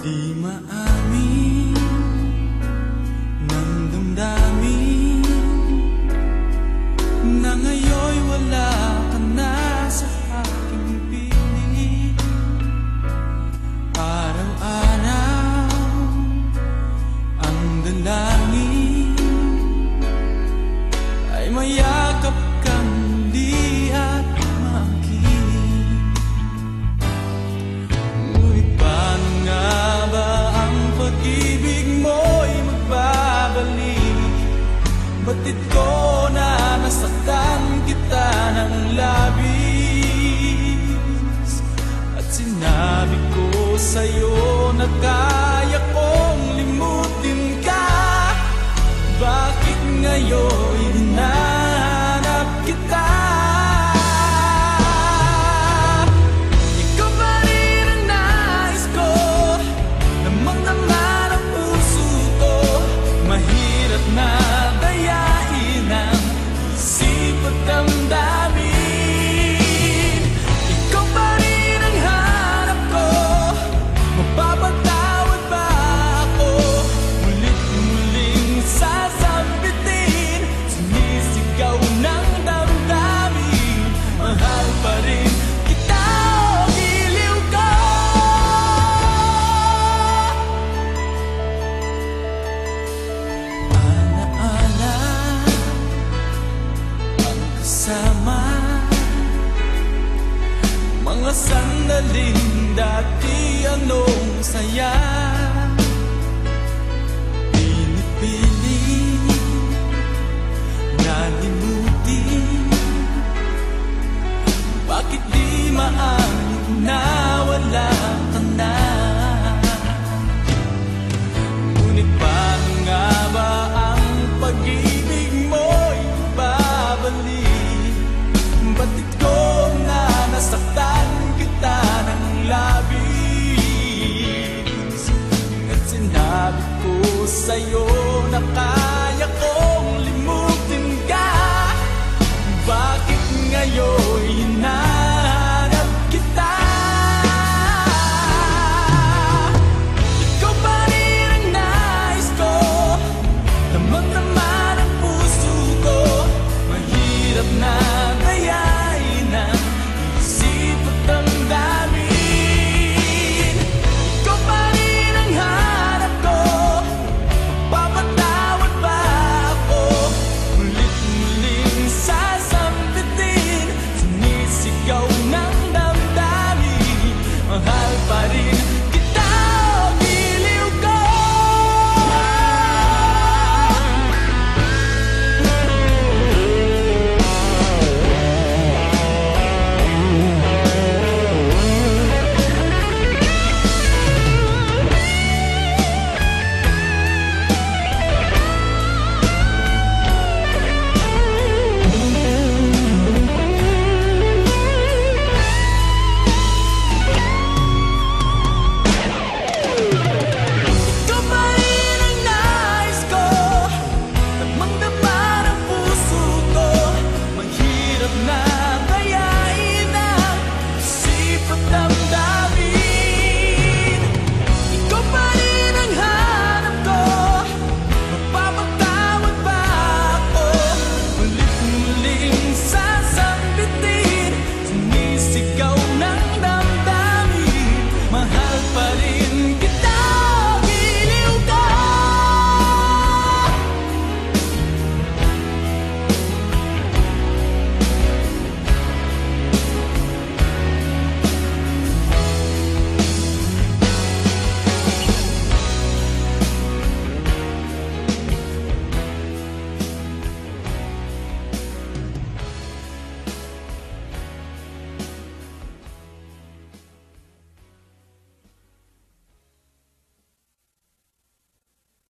Di maamin Batid na nasaktan kita ng At sinabi ko sa'yo na kaya kong limutin ka. Bakit ngayon na kasama. Mga sandaling dati anong saya? sa'yo na kaya kong limutin ka. Bakit ngayon